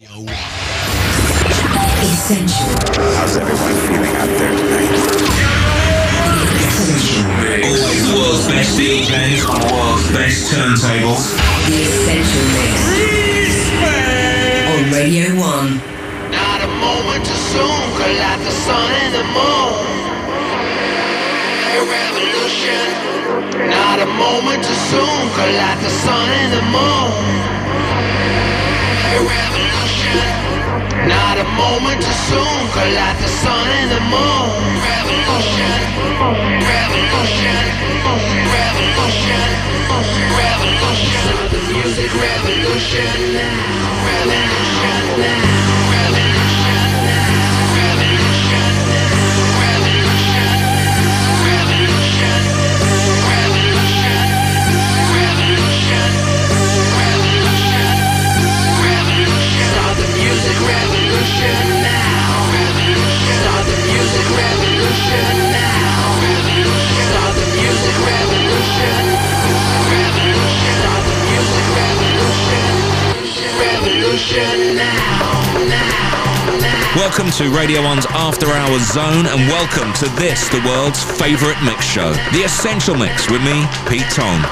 Essential. How's everyone feeling out there tonight? Essential Always the world's best DJs on the world's best turntables. The Essential Mix. On Radio 1. Not a moment too soon, collide the sun and the moon. A revolution. Not a moment too soon, collide the sun and the moon. A revolution. Not a moment too soon, collide the sun and the moon. Revolution, revolution, revolution, revolution. The music revolution now, revolution now, revolution. Welcome to Radio 1's After Hours Zone and welcome to this, the world's favourite mix show, The Essential Mix with me, Pete Tong.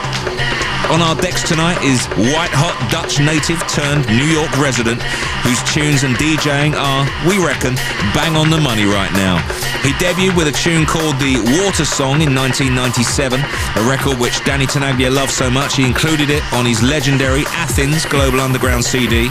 On our decks tonight is white hot Dutch native turned New York resident whose tunes and DJing are, we reckon, bang on the money right now. He debuted with a tune called The Water Song in 1997, a record which Danny Tenaglia loved so much he included it on his legendary Athens Global Underground CD.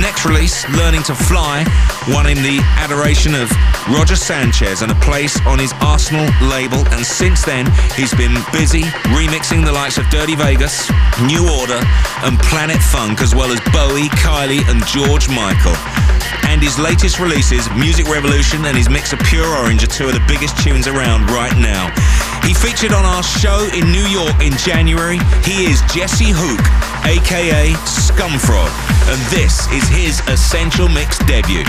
Next release, Learning to Fly, won him the adoration of Roger Sanchez and a place on his Arsenal label. And since then, he's been busy remixing the likes of Dirty Vegas, New Order, and Planet Funk, as well as Bowie, Kylie, and George Michael. And his latest releases, Music Revolution and his mix of Pure Orange, are two of the biggest tunes around right now. He featured on our show in New York in January. He is Jesse Houk, aka Scumfrog, and this is his Essential Mix debut.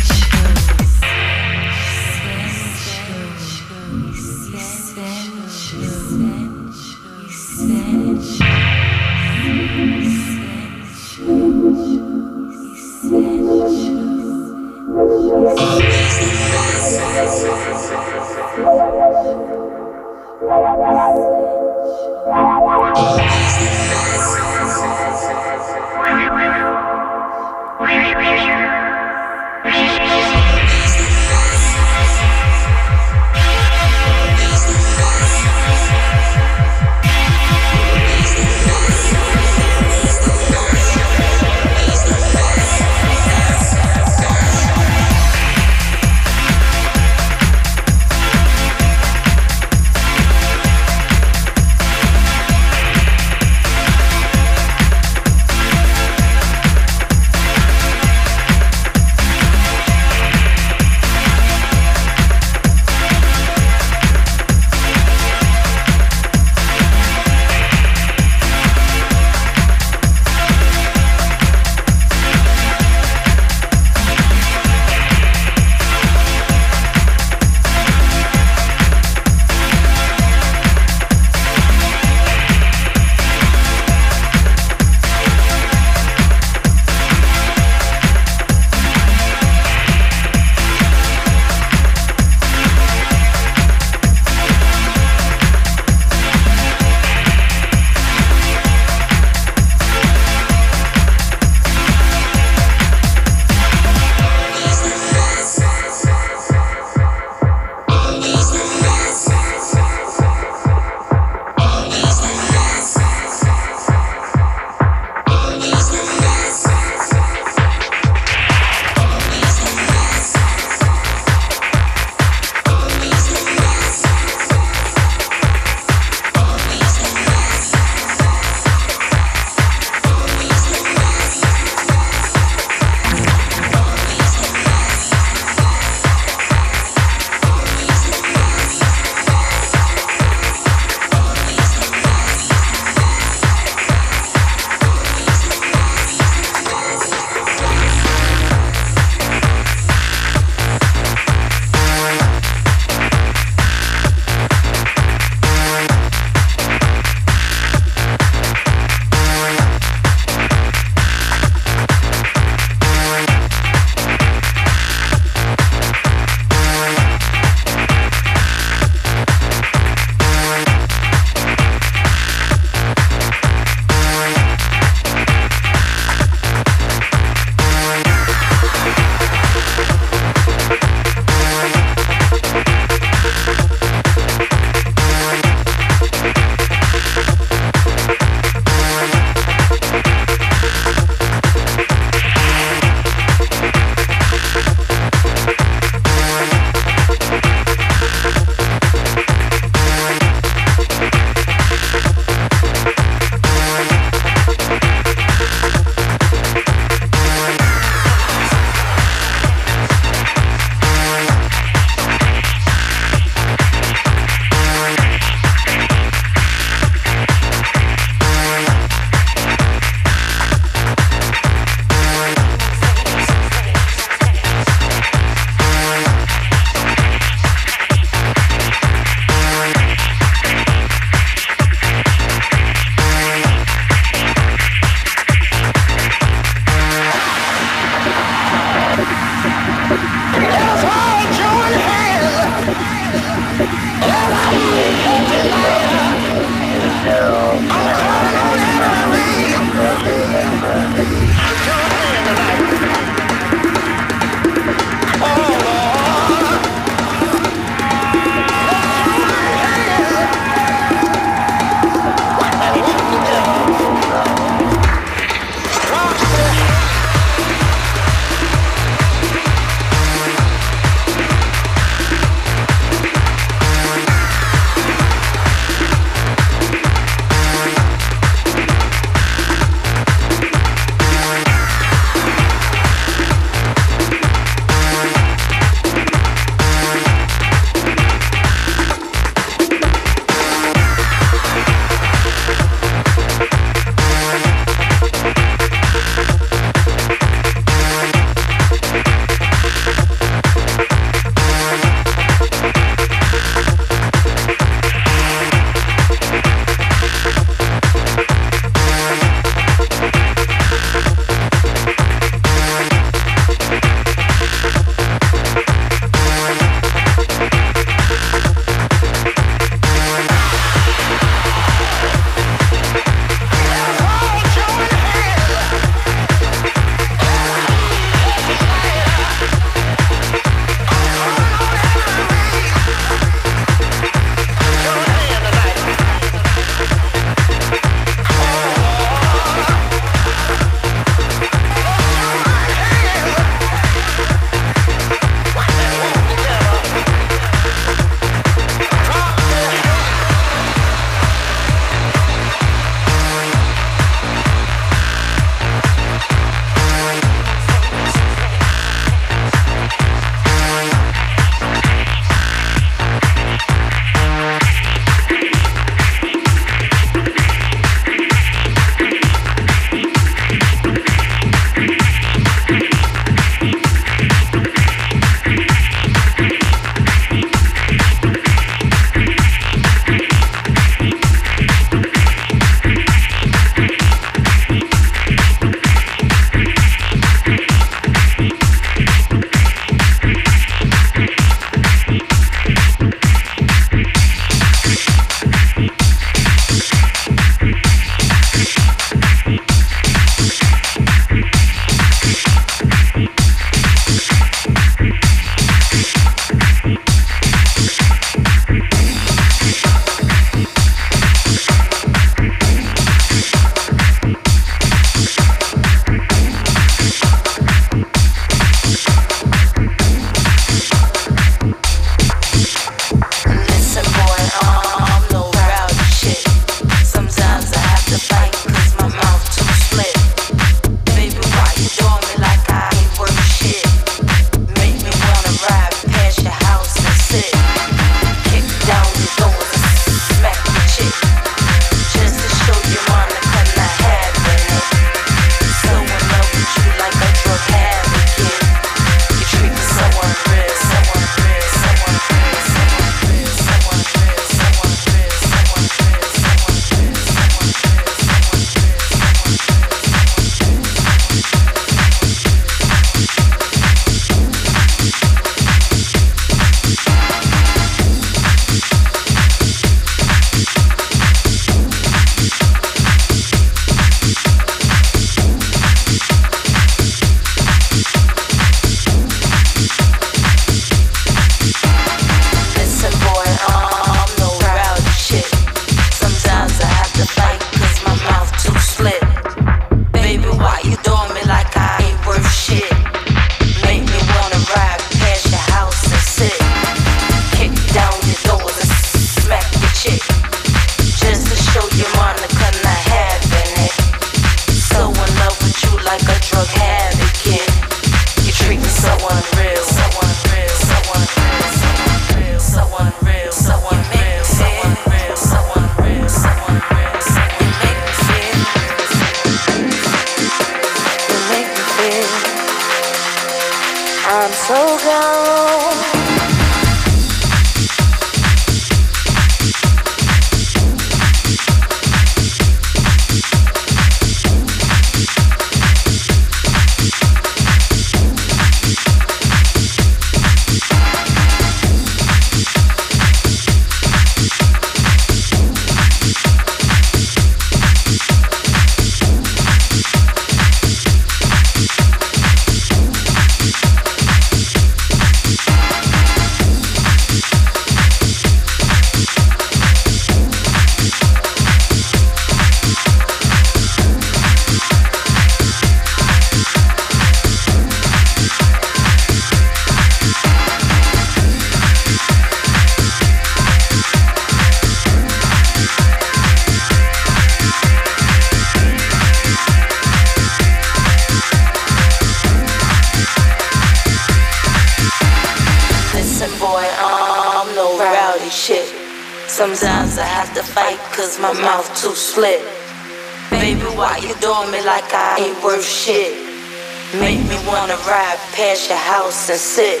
past your house and sit.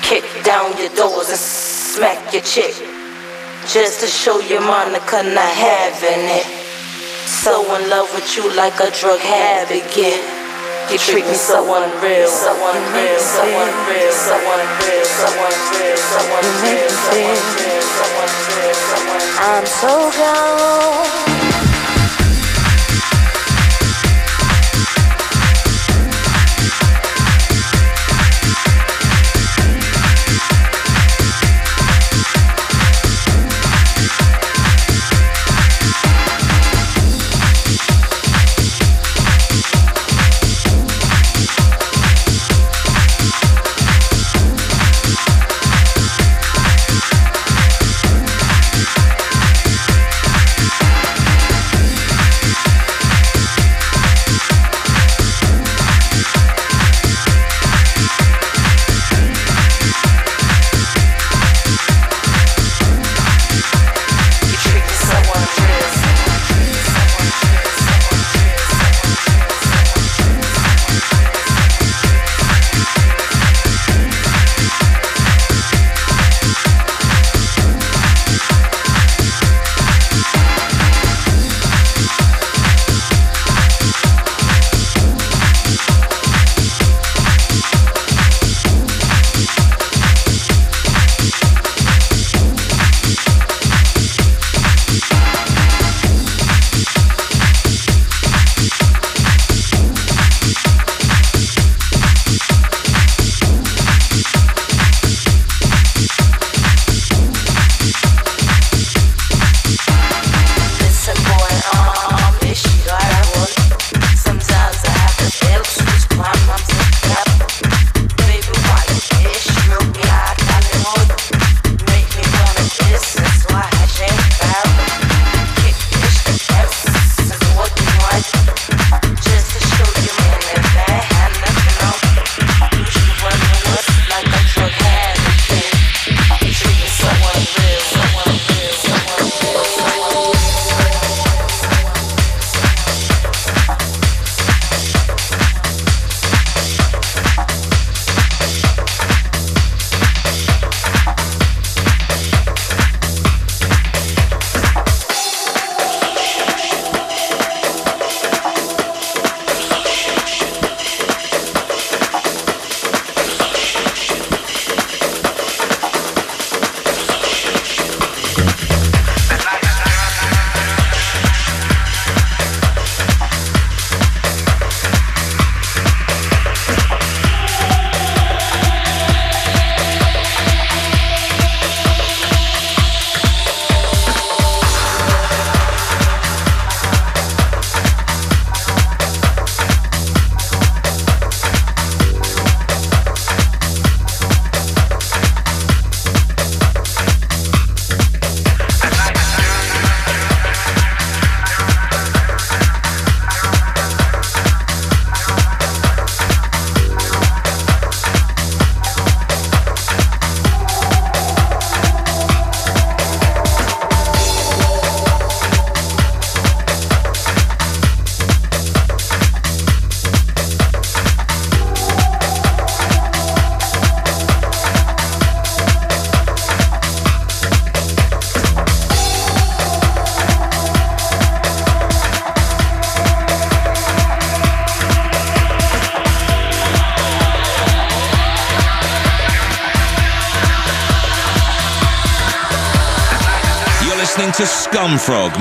Kick down your doors and smack your chick. Just to show your Monica not having it. So in love with you like a drug habit, get. You treat me so unreal, so unreal, so unreal, so unreal, so unreal, so unreal, so unreal, so unreal. I'm so gone.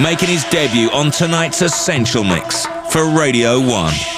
Making his debut on tonight's Essential Mix for Radio 1.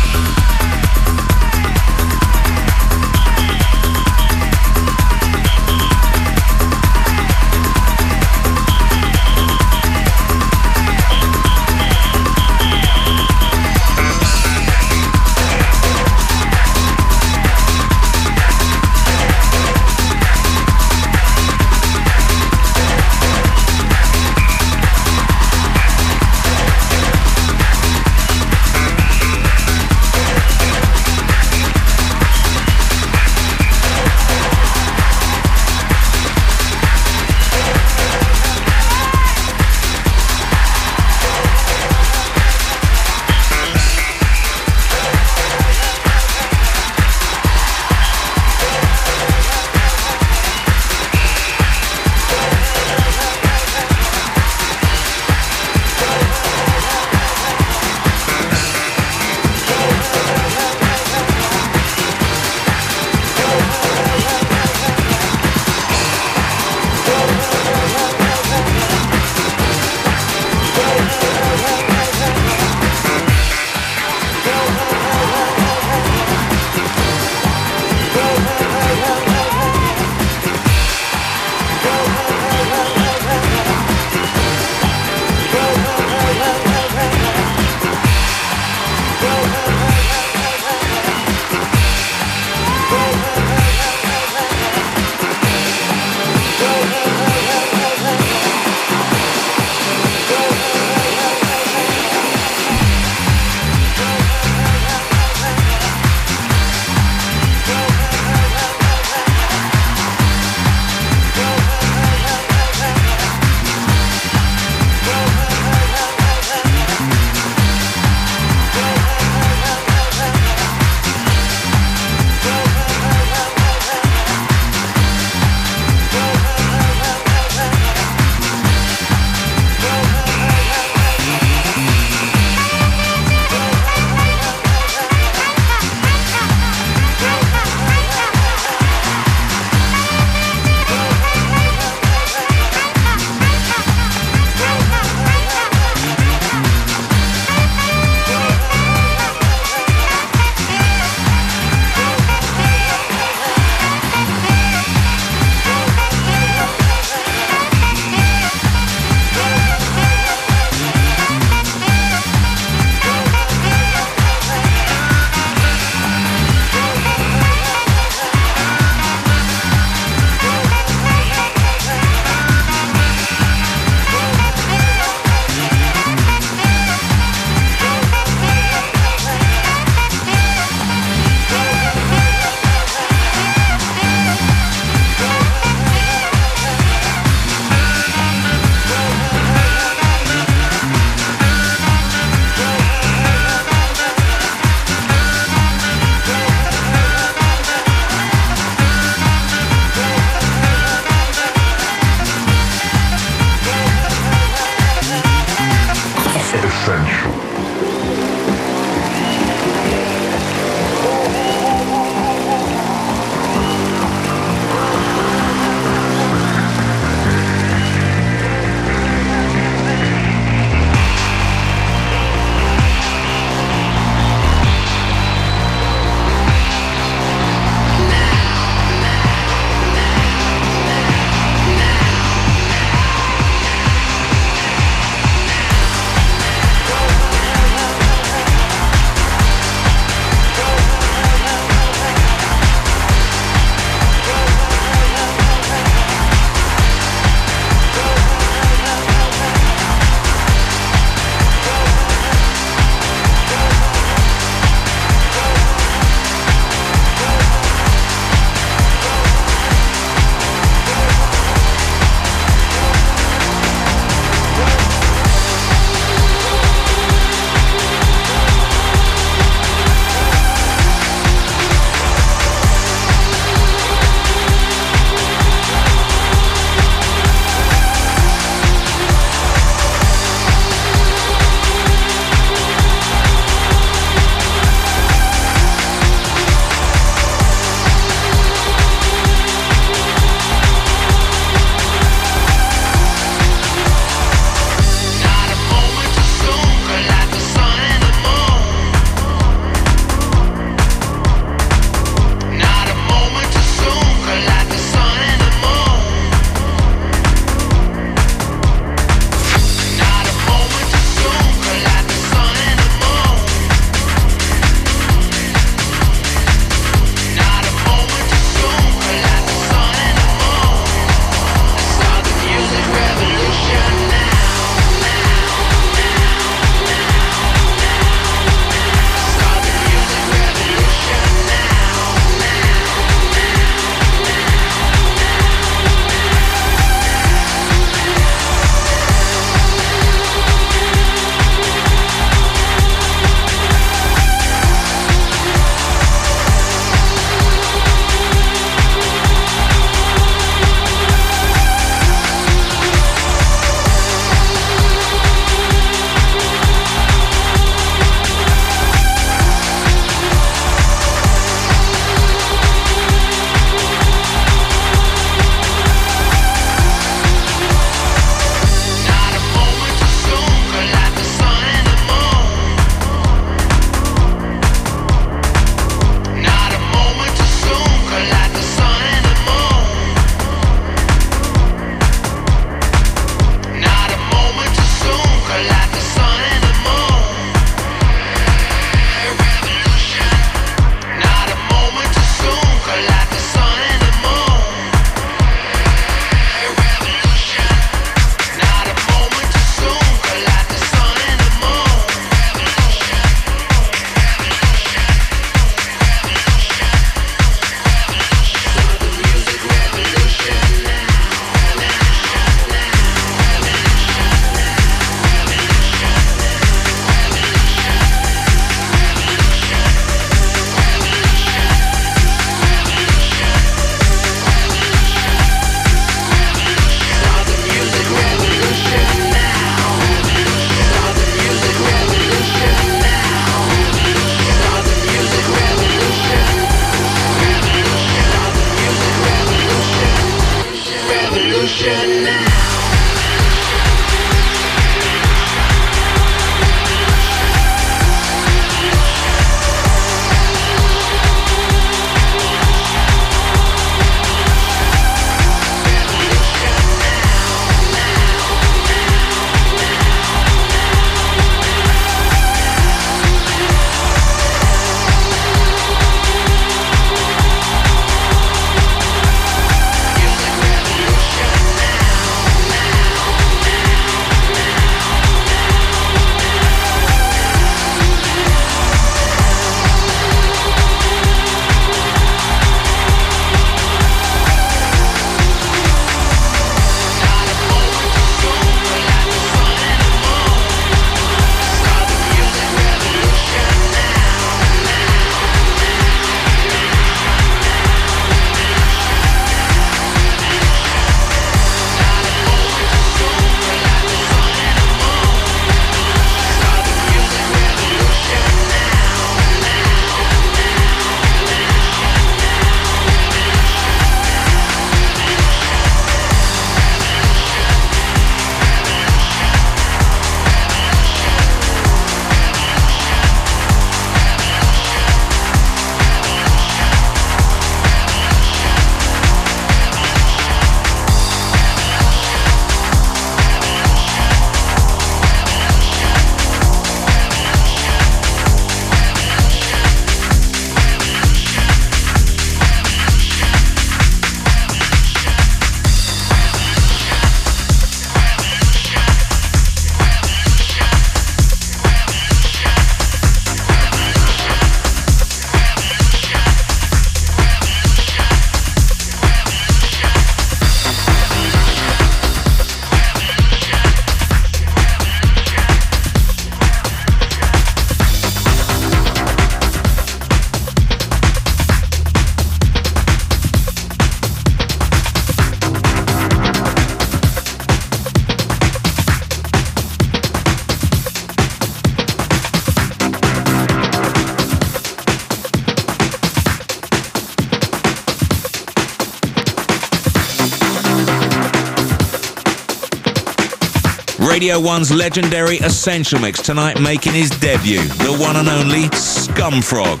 Radio 1's legendary Essential Mix tonight making his debut, the one and only Scumfrog.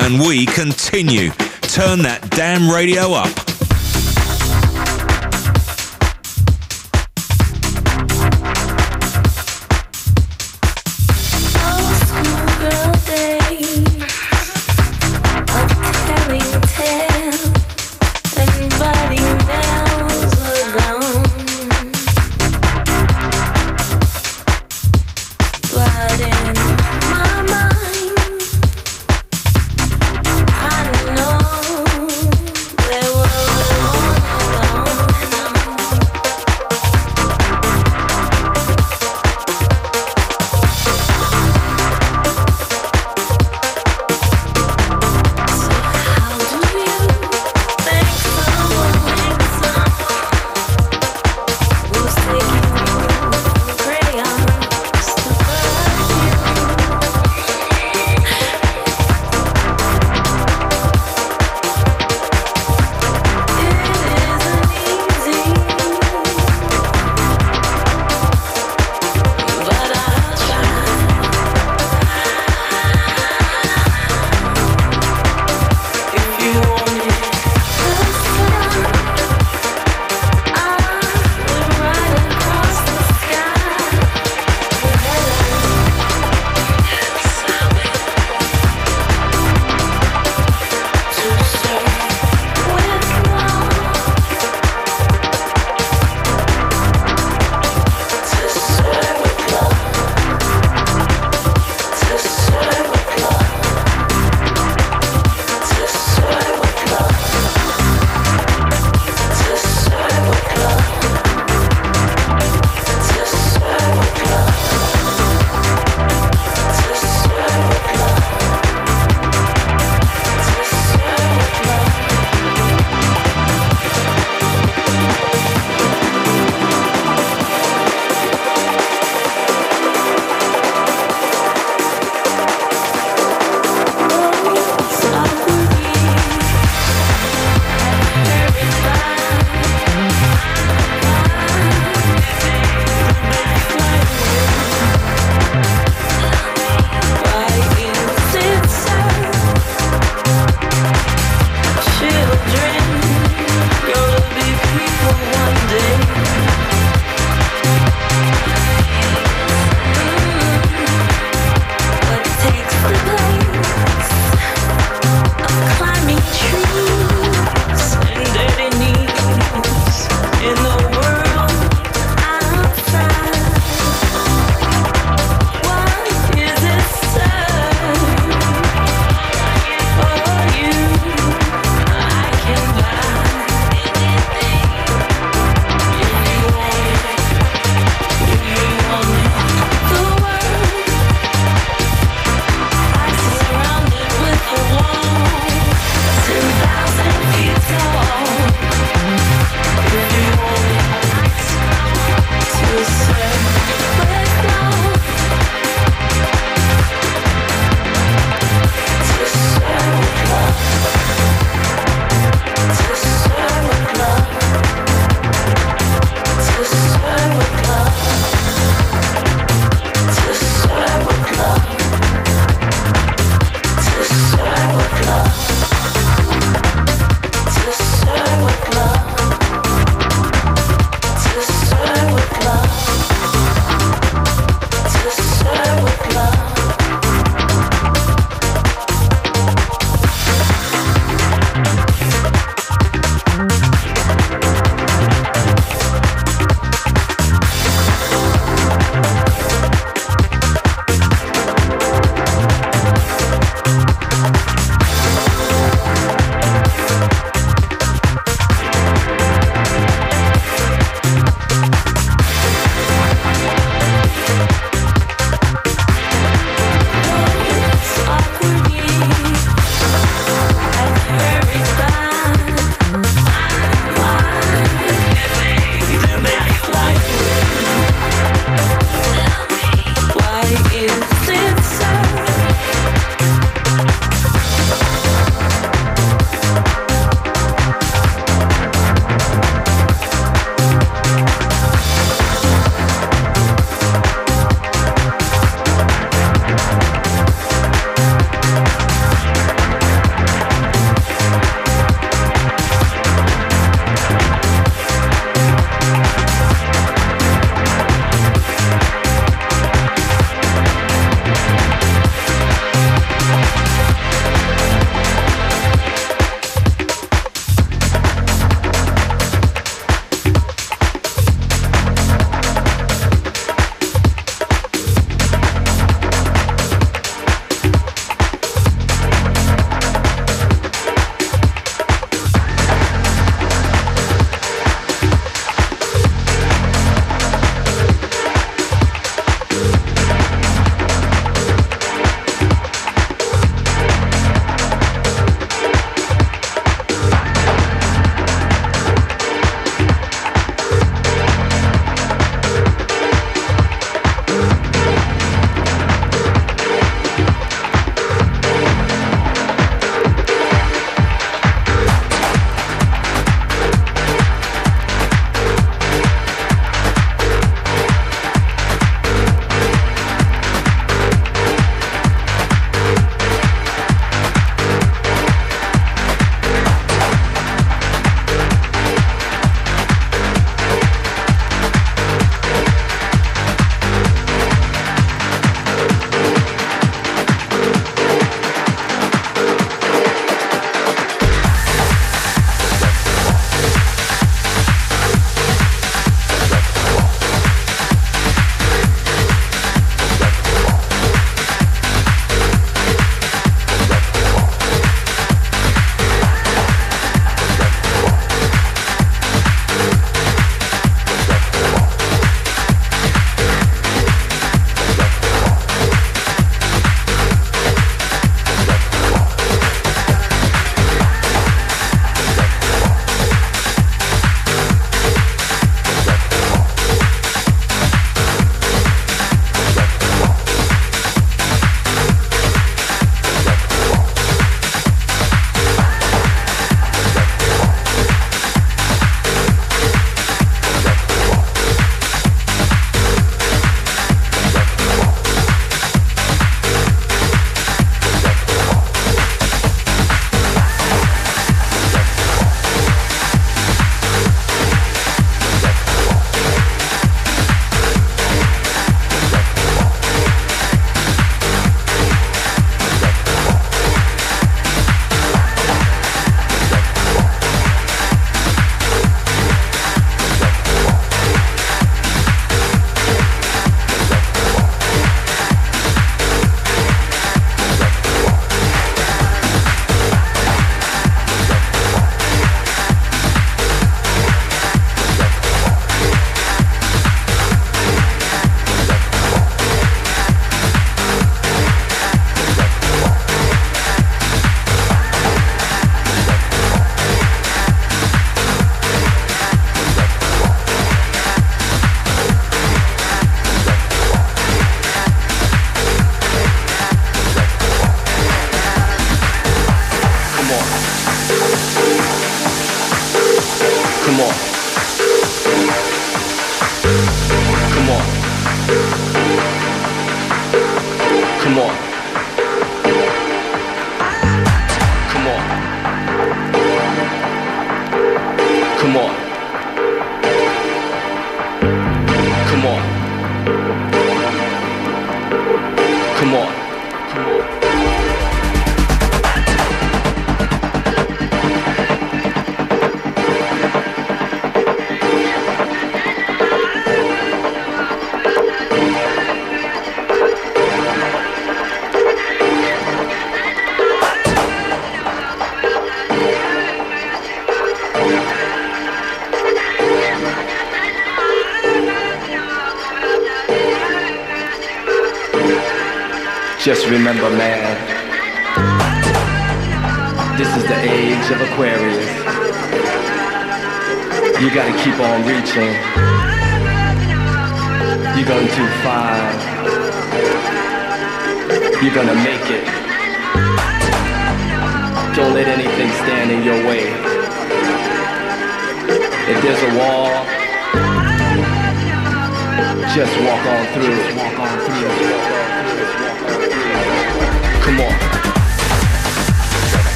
And we continue. Turn that damn radio up.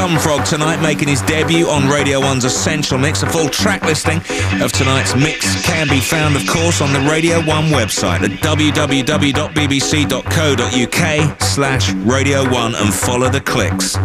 Scumfrog tonight, making his debut on Radio 1's Essential Mix. A full track listing of tonight's mix can be found, of course, on the Radio 1 website at www.bbc.co.uk slash Radio 1 and follow the clicks.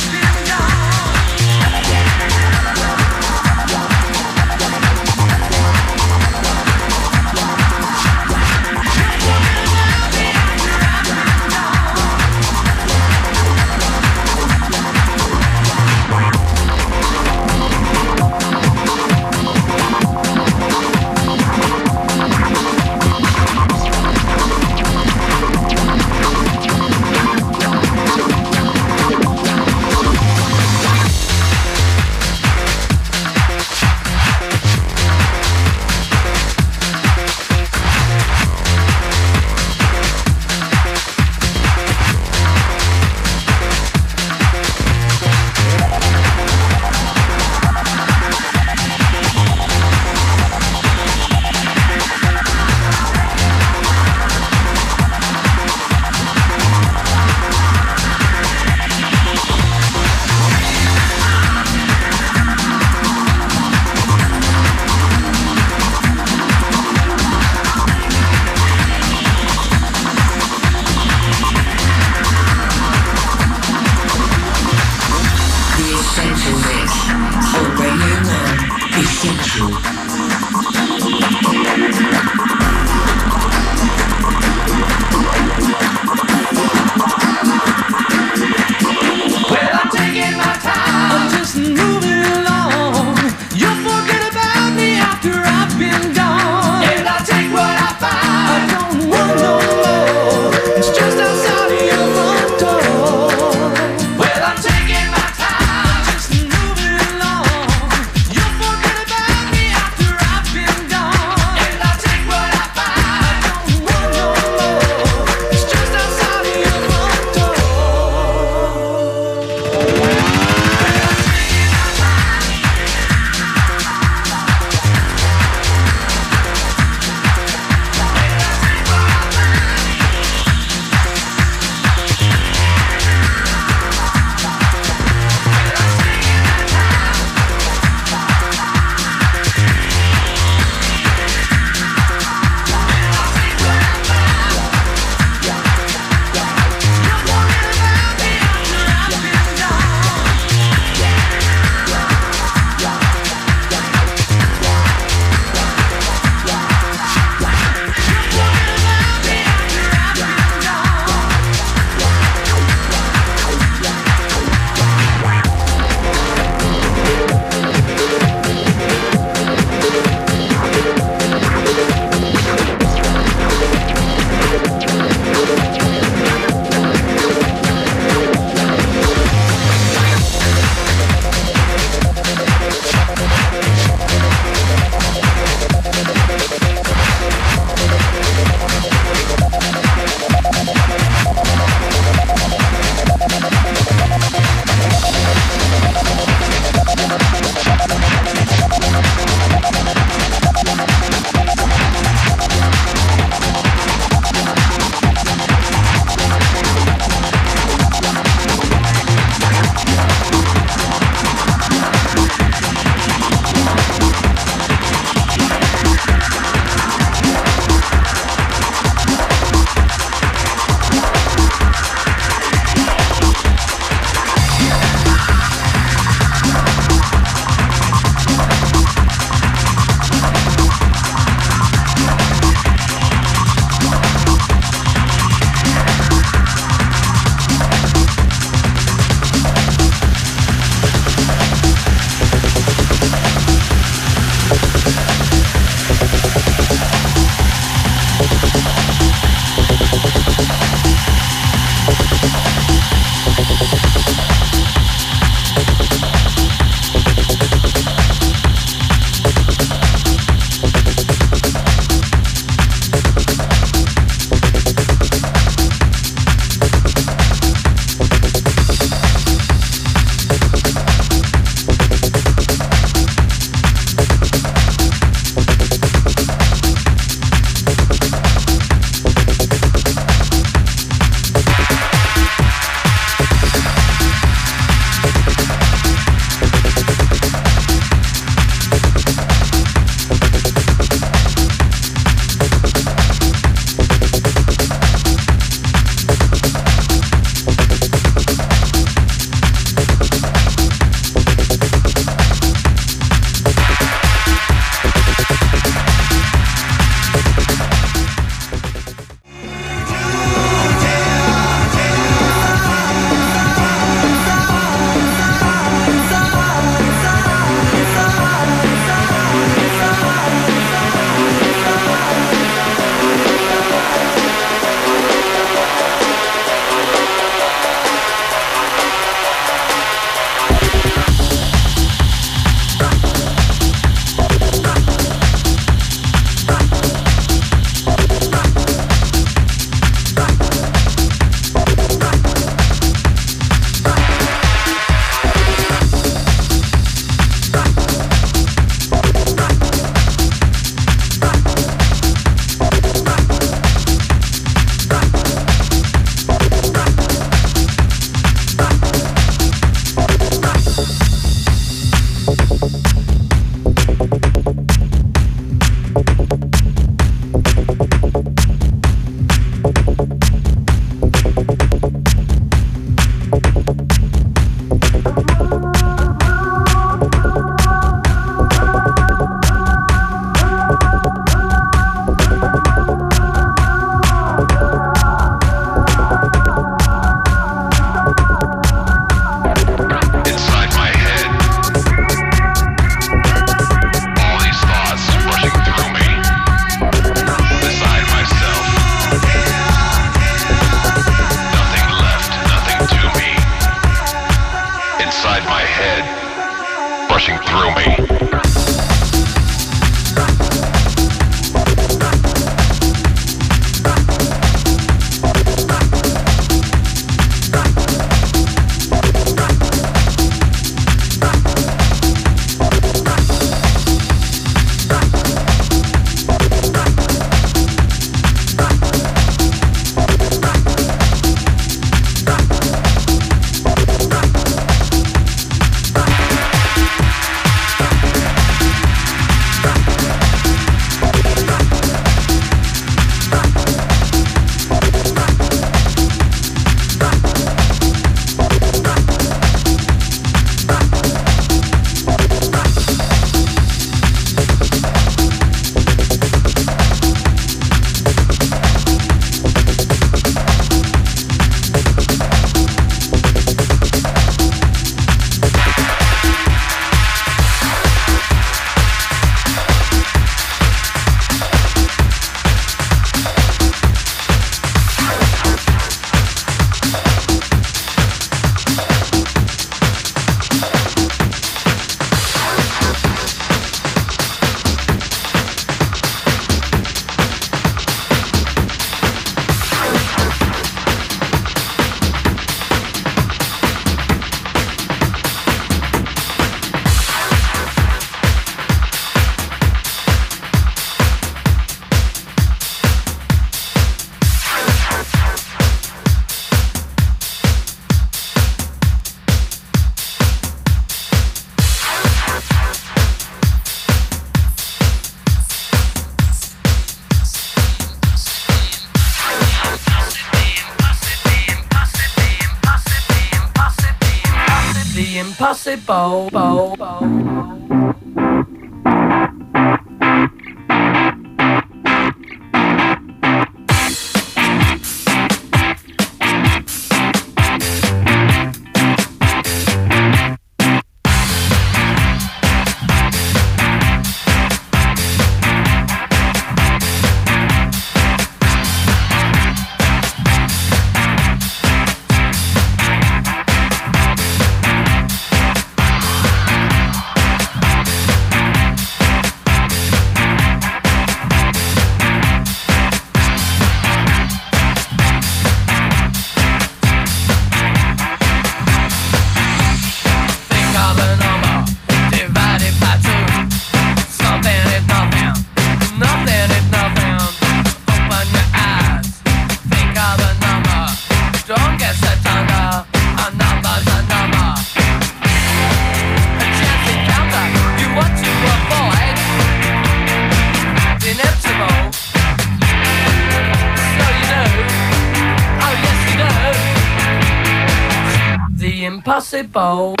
bowl.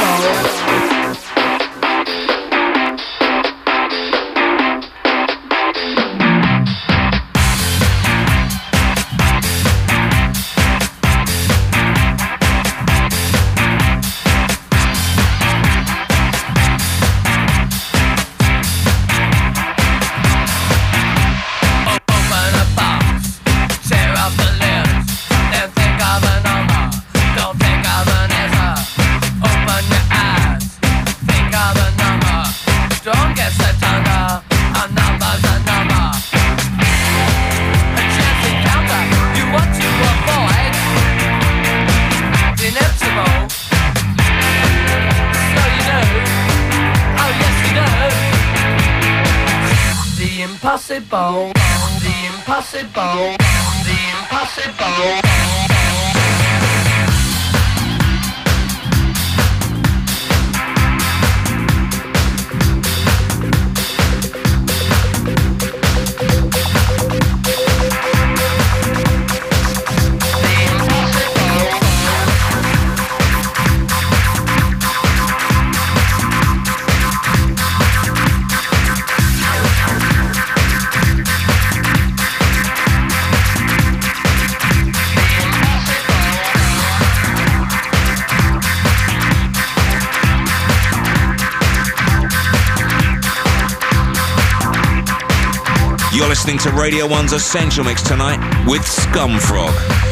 impossible, the impossible, the impossible. listening to Radio 1's Essential Mix tonight with Scumfrog.